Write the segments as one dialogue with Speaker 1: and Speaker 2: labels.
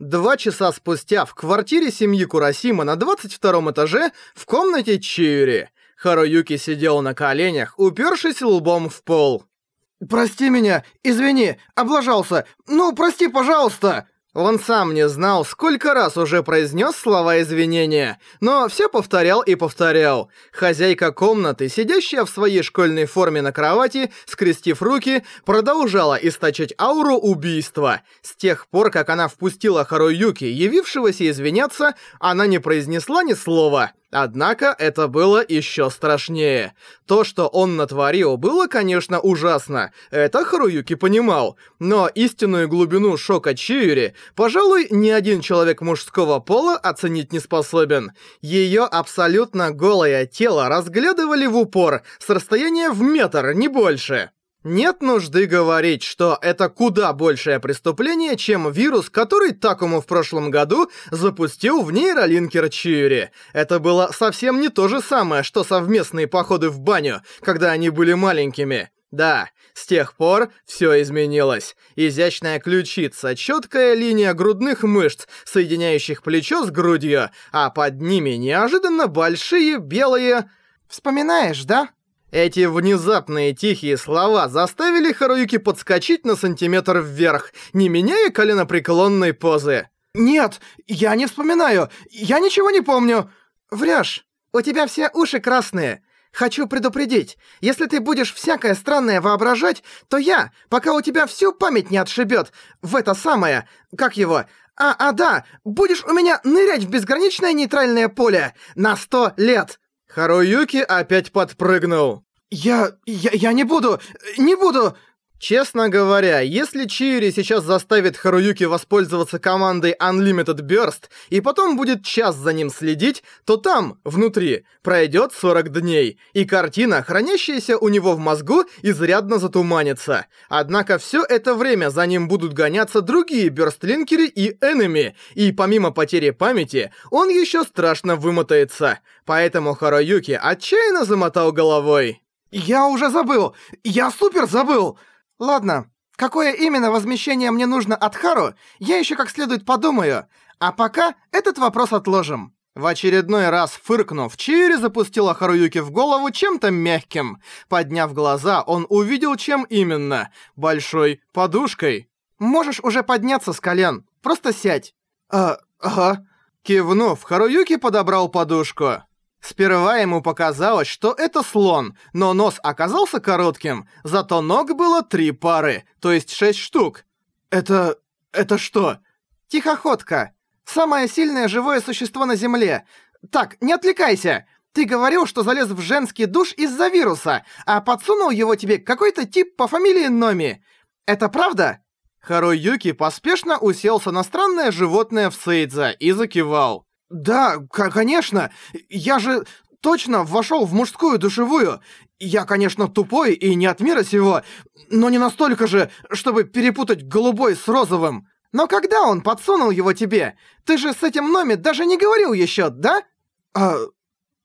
Speaker 1: Два часа спустя в квартире семьи Курасима на 22 этаже в комнате Чиури. Харуюки сидел на коленях, упершись лбом в пол.
Speaker 2: «Прости меня, извини, облажался. Ну, прости, пожалуйста!»
Speaker 1: Он сам не знал, сколько раз уже произнес слова извинения, но все повторял и повторял. Хозяйка комнаты, сидящая в своей школьной форме на кровати, скрестив руки, продолжала источать ауру убийства. С тех пор, как она впустила Харуюки, явившегося извиняться, она не произнесла ни слова. Однако это было еще страшнее. То, что он натворил, было, конечно, ужасно. Это Харуюки понимал. Но истинную глубину шока Чиури, пожалуй, ни один человек мужского пола оценить не способен. Ее абсолютно голое тело разглядывали в упор с расстояния в метр, не больше. Нет нужды говорить, что это куда большее преступление, чем вирус, который Такому в прошлом году запустил в нейролинкер Чиури. Это было совсем не то же самое, что совместные походы в баню, когда они были маленькими. Да, с тех пор всё изменилось. Изящная ключица, чёткая линия грудных мышц, соединяющих плечо с грудью, а под ними неожиданно большие белые...
Speaker 2: «Вспоминаешь, да?»
Speaker 1: Эти внезапные тихие слова заставили Харуюки подскочить на сантиметр вверх, не меняя коленопреклонной позы.
Speaker 2: «Нет, я не вспоминаю! Я ничего не помню!» «Врёшь! У тебя все уши красные! Хочу предупредить, если ты будешь всякое странное воображать, то я, пока у тебя всю память не отшибёт, в это самое, как его, а, а да, будешь у меня нырять в безграничное нейтральное поле на сто лет!»
Speaker 1: Харуюки опять подпрыгнул.
Speaker 2: «Я... я, я не буду... не буду...»
Speaker 1: Честно говоря, если Чиури сейчас заставит Харуюки воспользоваться командой Unlimited Burst и потом будет час за ним следить, то там, внутри, пройдет 40 дней, и картина, хранящаяся у него в мозгу, изрядно затуманится. Однако все это время за ним будут гоняться другие бёрстлинкеры и энеми, и помимо потери памяти, он еще страшно вымотается. Поэтому Харуюки отчаянно замотал головой.
Speaker 2: «Я уже забыл! Я супер забыл!» Ладно, какое именно возмещение мне нужно от Хару, я еще как следует подумаю, а пока этот вопрос отложим.
Speaker 1: В очередной раз фыркнув, Чири запустила Харуюки в голову чем-то мягким. Подняв глаза, он увидел, чем именно. Большой подушкой.
Speaker 2: «Можешь уже подняться с колен. Просто сядь».
Speaker 1: «А, ага». Кивнув, Харуюки подобрал подушку. Сперва ему показалось, что это слон, но нос оказался коротким, зато ног было три пары, то есть шесть штук.
Speaker 2: Это... это что?
Speaker 1: Тихоходка.
Speaker 2: Самое сильное живое существо на Земле. Так, не отвлекайся! Ты говорил, что залез в женский душ из-за вируса, а подсунул его тебе какой-то тип по фамилии Номи. Это правда?
Speaker 1: Харой поспешно уселся на странное животное в Сейдза и закивал.
Speaker 2: «Да, конечно! Я же точно вошел в мужскую душевую! Я, конечно, тупой и не от мира сего, но не настолько же, чтобы перепутать голубой с розовым! Но когда он подсунул его тебе? Ты же с этим Номи даже не говорил еще, да?»
Speaker 1: «А...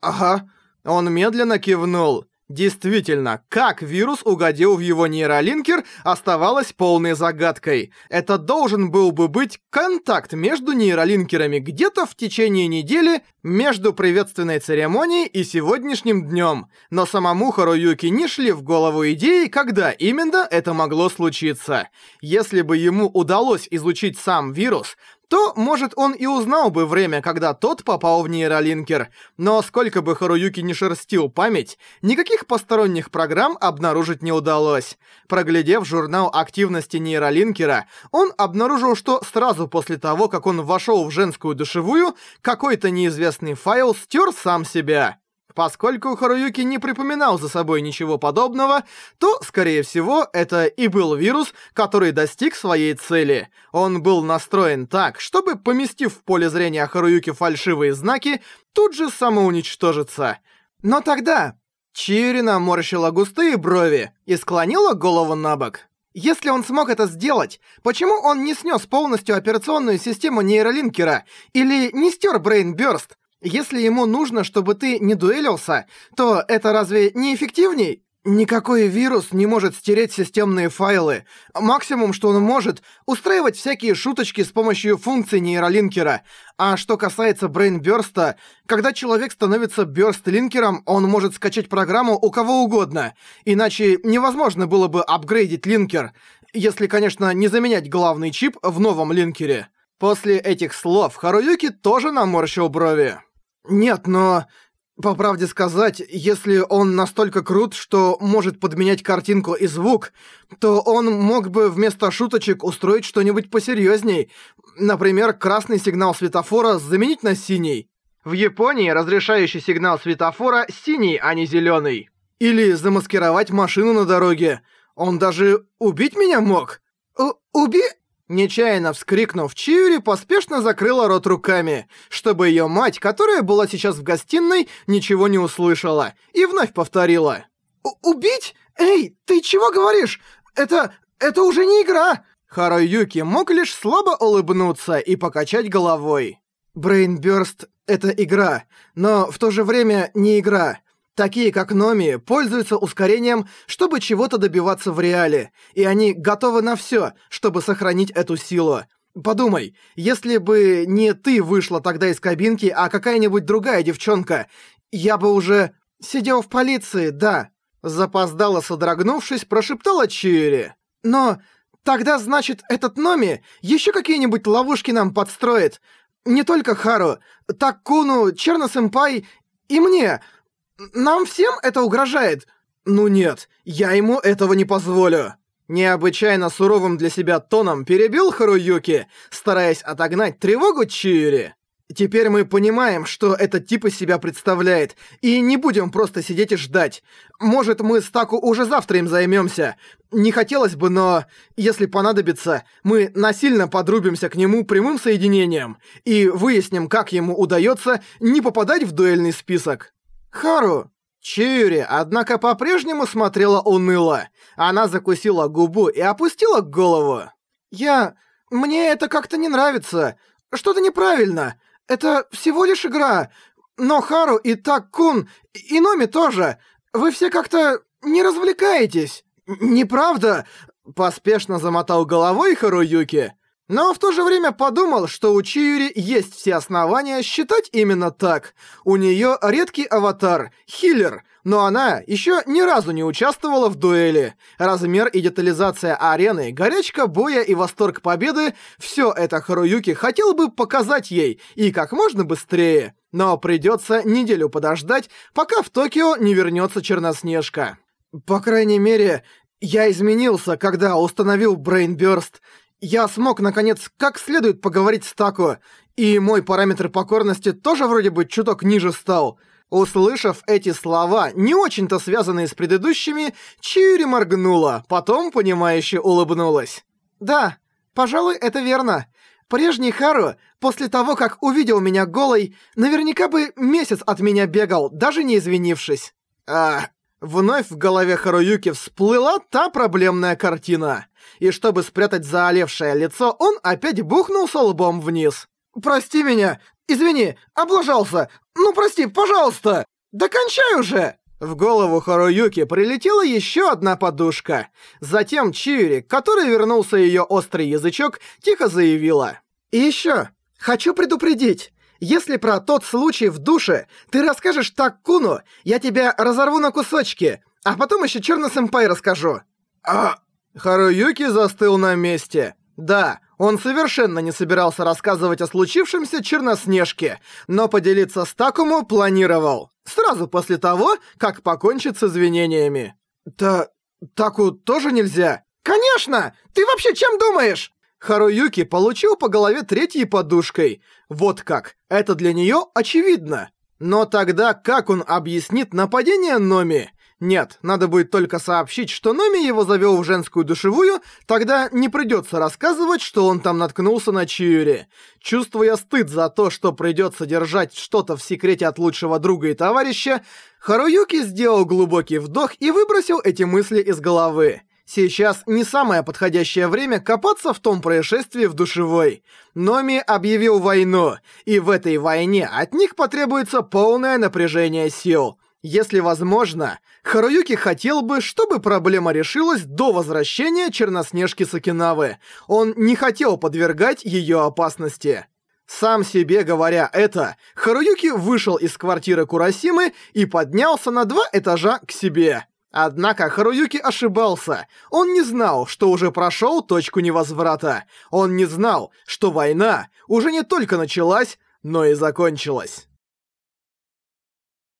Speaker 1: ага». Он медленно кивнул. Действительно, как вирус угодил в его нейролинкер, оставалось полной загадкой. Это должен был бы быть контакт между нейролинкерами где-то в течение недели между приветственной церемонией и сегодняшним днем, но самому Харуюки не шли в голову идеи, когда именно это могло случиться. Если бы ему удалось изучить сам вирус, то, может, он и узнал бы время, когда тот попал в нейролинкер. Но сколько бы Харуюки не шерстил память, никаких посторонних программ обнаружить не удалось. Проглядев журнал активности нейролинкера, он обнаружил, что сразу после того, как он вошел в женскую душевую, какой-то неизвестный неизвестный файл стер сам себя. Поскольку Харуюки не припоминал за собой ничего подобного, то, скорее всего, это и был вирус, который достиг своей цели. Он был настроен так, чтобы, поместив в поле зрения Харуюки фальшивые знаки, тут же самоуничтожиться. Но тогда... Чирина морщила густые брови и склонила голову на бок. Если он смог это сделать, почему он не снес полностью операционную систему нейролинкера или не стер Брейнбёрст, если ему нужно, чтобы ты не дуэлился, то это разве не эффективней?
Speaker 2: Никакой вирус не может стереть системные файлы. Максимум, что он может, устраивать всякие шуточки с помощью функций нейролинкера. А что касается брейнбёрста, когда человек становится бёрстлинкером, он может скачать программу у кого угодно. Иначе невозможно было бы апгрейдить линкер. Если, конечно, не заменять главный чип в новом линкере. После этих слов Харуюки тоже наморщил брови. Нет, но... По правде сказать, если он настолько крут, что может подменять картинку и звук, то он мог бы вместо шуточек устроить что-нибудь посерьезней. Например, красный сигнал светофора заменить на синий.
Speaker 1: В Японии разрешающий сигнал светофора синий, а не зеленый.
Speaker 2: Или замаскировать машину на дороге. Он даже убить меня мог. У уби... Нечаянно вскрикнув, Чиури поспешно закрыла рот руками, чтобы её мать, которая была сейчас в гостиной, ничего не услышала, и вновь повторила. «Убить? Эй, ты чего говоришь? Это... это уже не игра!» Харуюки мог лишь слабо улыбнуться и покачать головой. «Брейнбёрст — это игра, но в то же время не игра такие как Номи, пользуются ускорением, чтобы чего-то добиваться в реале, и они готовы на всё, чтобы сохранить эту силу. Подумай, если бы не ты вышла тогда из кабинки, а какая-нибудь другая девчонка, я бы уже сидел в полиции, да. Запоздала, содрогнувшись, прошептала Чири. Но тогда, значит, этот Номи ещё какие-нибудь ловушки нам подстроит. Не только Хару, Таккуну, Черно-сэмпай и мне нам всем это угрожает? Ну нет, я ему этого не позволю. Необычайно суровым для себя тоном перебил Харуюки, стараясь отогнать тревогу Чиури. Теперь мы понимаем, что этот тип из себя представляет, и не будем просто сидеть и ждать. Может, мы с Таку уже завтра им займёмся. Не хотелось бы, но если понадобится, мы насильно подрубимся к нему прямым соединением и выясним, как ему удается не попадать в дуэльный список. Хару, Чиури, однако, по-прежнему смотрела уныло. Она закусила губу и опустила голову. «Я... мне это как-то не нравится. Что-то неправильно. Это всего лишь игра. Но Хару и Так-кун, и Номи тоже. Вы все как-то не развлекаетесь. Неправда?» Поспешно замотал головой Харуюки. Но в то же время подумал, что у Чиури есть все основания считать именно так. У нее редкий аватар, хиллер, но она еще ни разу не участвовала в дуэли. Размер и детализация арены, горячка боя и восторг победы — все это Харуюки хотел бы показать ей, и как можно быстрее. Но придется неделю подождать, пока в Токио не вернется Черноснежка. По крайней мере, я изменился, когда установил Брейнбёрст. Я смог, наконец, как следует поговорить с Тако, и мой параметр покорности тоже вроде бы чуток ниже стал. Услышав эти слова, не очень-то связанные с предыдущими, Чири моргнула, потом, понимающе улыбнулась. «Да, пожалуй, это верно. Прежний Хару, после того, как увидел меня голой, наверняка бы месяц от меня бегал, даже не извинившись». «А, Вновь в голове Харуюки всплыла та проблемная картина. И чтобы спрятать заолевшее лицо, он опять бухнулся лбом вниз. «Прости меня! Извини, облажался! Ну прости, пожалуйста! докончай уже!» В голову Харуюки прилетела еще одна подушка. Затем Чиури, который вернулся ее острый язычок, тихо заявила. «И еще! Хочу предупредить! Если про тот случай в душе ты расскажешь Такуну, я тебя разорву на кусочки, а потом еще Черно-сэмпай расскажу». «А...» Харуюки застыл на месте. «Да, он совершенно не собирался рассказывать о случившемся Черноснежке, но поделиться с Такому планировал. Сразу после того, как покончит с извинениями». «Да... Таку тоже нельзя?» «Конечно! Ты вообще чем думаешь?» Харуюки получил по голове третьей подушкой. Вот как. Это для неё очевидно. Но тогда как он объяснит нападение Номи? Нет, надо будет только сообщить, что Номи его завёл в женскую душевую, тогда не придётся рассказывать, что он там наткнулся на Чиюри. Чувствуя стыд за то, что придётся держать что-то в секрете от лучшего друга и товарища, Харуюки сделал глубокий вдох и выбросил эти мысли из головы. Сейчас не самое подходящее время копаться в том происшествии в душевой. Номи объявил войну, и в этой войне от них потребуется полное напряжение сил.
Speaker 1: Если возможно, Харуюки хотел бы, чтобы проблема решилась до возвращения Черноснежки с Окинавы. Он не хотел подвергать ее опасности. Сам себе говоря это, Харуюки вышел из квартиры Курасимы и поднялся на два этажа к себе. Однако Харуюки ошибался. Он не знал, что уже прошел точку невозврата. Он не знал, что война уже не только началась, но и закончилась.